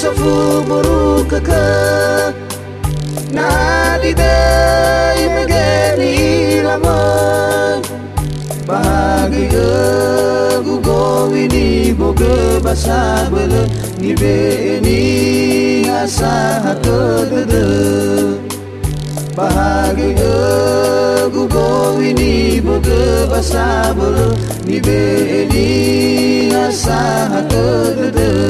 safu buruka ka nadide imegeni ilaman bahagia gugowi ni boga basa bele ni beni asa hatodede bahagia gugowi ni boga basa bele ni beni asa hatodede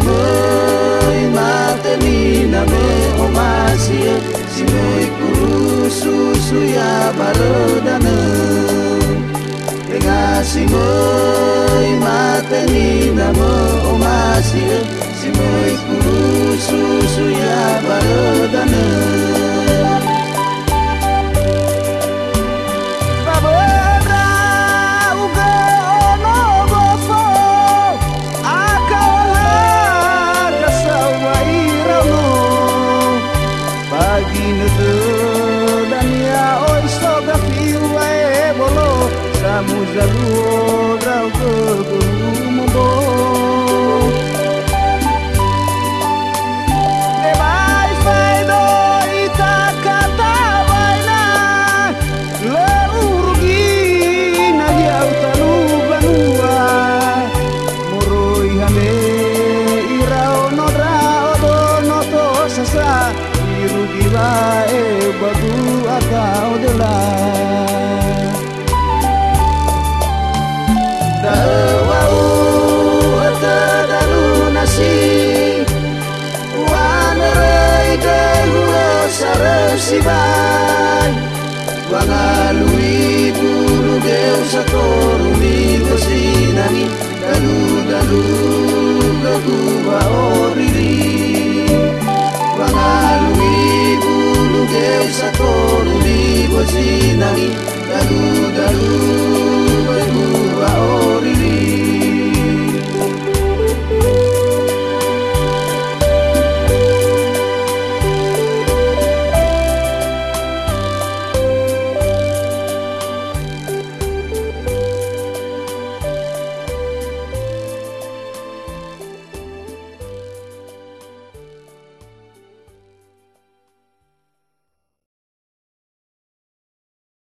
Simoi matemina me o omasia Simoi kurusu suya barodana Tenga simoi matemina me o omasia Simoi kurusu muja loura gogo mumbo Lebai sai do itakata baina Le urgina di autalu banua Moroi hame irao no rao do no to sasa vai siban Mga luwi bulugew sa toro ni kasinani Dalu-dalu gaguba orili Mga luwi bulugew sa toro ni Dalu-dalu